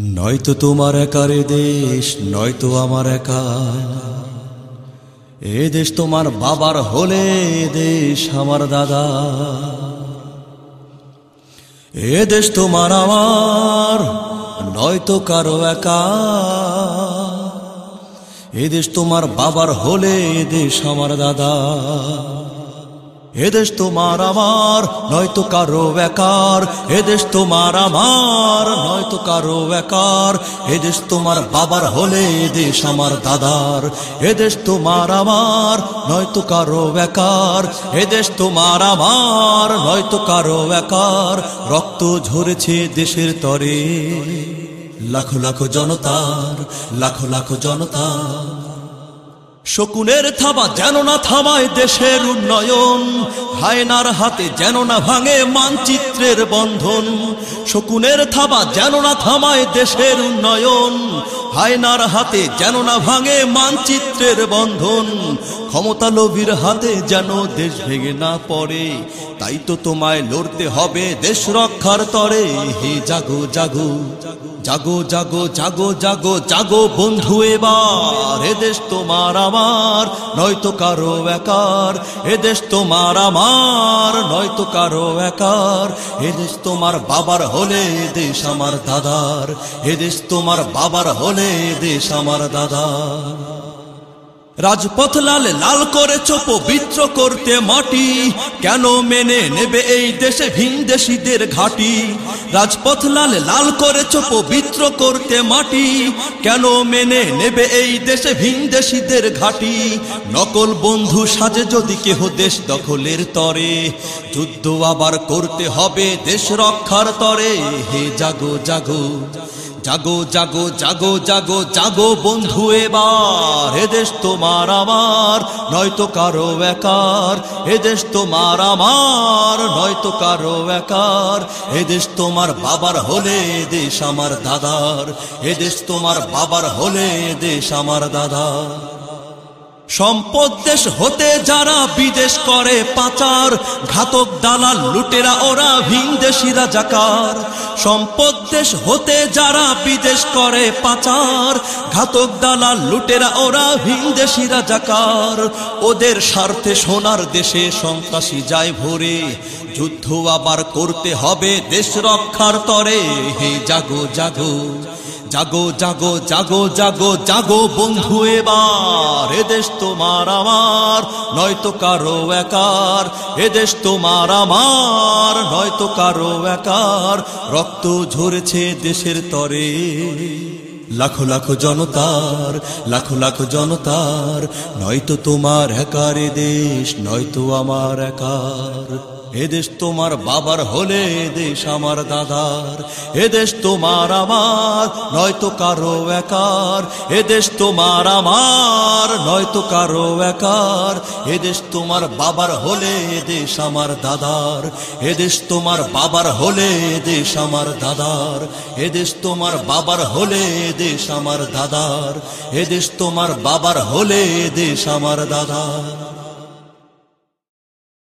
নয়তো তোমার একারে দেশ, নয়তো আমার একা। এ দেশ তোমার বাবার হলে দেশ আমার দাদা। এ দেশ তোমার আমার, নয়তো কারও একা। এ দেশ তোমার বাবার হলে দেশ আমার দাদা। এদেশ তোমার আমার, নয়তো কারও বেকার এদেশ তোমার আমার, নয়তো কারও বেকার এদেশ তোমার বাবার হলে এদেশ আমার দাদার। এদেশ তোমার আমার, নয়তো কারও বেকার এদেশ তোমার আমার, নয়তো কারও বেকার রক্ত ঝরেছে দেশের তরে। লাখো লাখো জনতার, লাখো লাখো জনতার। শকুনের থাবা যেন না থামায় দেশের উন্নয়ন, হায়নার হাতে যেন না ভাঙে মানচিত্রের বন্ধন, শকুনের থাবা যেন না থামায় দেশের উন্নয়ন, হায়নার হাতে যেন না ভাঙে মানচিত্রের বন্ধন ক্ষমতা লোভীর হাতে যেন দেশ ভেঙে না পড়ে, তাই তো তোমায় লড়তে হবে দেশ রক্ষার তরে। হে জাগো জাগো জাগো জাগো জাগো জাগো জাগো বন্ধু এবার এদেশ তোমার আমার, নয়তো কারও একার। এদেশ তোমার আমার, নয়তো কারও একার। এদেশ তোমার বাবার হলে দেশ আমার দাদার। এদেশ তোমার বাবার হলে দেশ আমার দাদার। রাজপথ লাল লাল চোপ বিত্র করতে মাটি। কেন মেনে নেবে এই দেশে ভিনদেশীদের ঘাটি? রাজপথ লাল লাল চোপ বিত্র করতে মাটি। কেন মেনে নেবে এই দেশে ভিনদেশীদের ঘাটি? নকল বন্ধু সাজে যদি কেহ দেশ দখলের তরে। যুদ্ধ আবার করতে হবে দেশ রক্ষার তরে। হে জাগো জাগো। জাগো জাগো জাগো জাগো জাগো বন্ধু এবার। এদেশ তোমার আমার, নয়তো কারও একার। এদেশ তোমার আমার, নয়তো কারও একার। এদেশ তোমার বাবার হলে দেশ আমার দাদার। এদেশ তোমার বাবার হলে দেশ আমার দাদার। সম্পদ দেশ হতে যারা বিদেশ করে পাচার, ঘাতক দালাল, লুটেরা ওরা ভিনদেশিরা জাকার। সম্পদ দেশ হতে যারা বিদেশ করে পাচার, ঘাতক দালাল, লুটেরা ওরা ভিনদেশিরা জাকার। ওদের স্বার্থে সোনার দেশে সন্ত্রাসী যায় ভরে, যুদ্ধ আবার করতে হবে দেশ রক্ষার তরে। হে জাগো জাগো। জাগো জাগো জাগো জাগো জাগো বন্ধু এবার। এদেশ তোমার আমার, নয়তো কারও একার। এদেশ তোমার আমার, নয়তো কারও একার। রক্ত ঝরেছে দেশের তরে। লাখো লাখো জনতার, লাখো লাখো জনতার, নয়তো তোমার একার দেশ, নয়তো আমার একার। এদেশ তোমার বাবার হলে দেশ আমার দাদার এদেশ তোমার আমার নয়তো কারও একার এদেশ তোমার আমার নয়তো কারও একার এদেশ তোমার বাবার হলে দেশ আমার দাদার এদেশ তোমার বাবার হলে দেশ আমার দাদার এদেশ তোমার বাবার হলে দেশ আমার দাদার এদেশ তোমার বাবার হলে দেশ আমার দাদার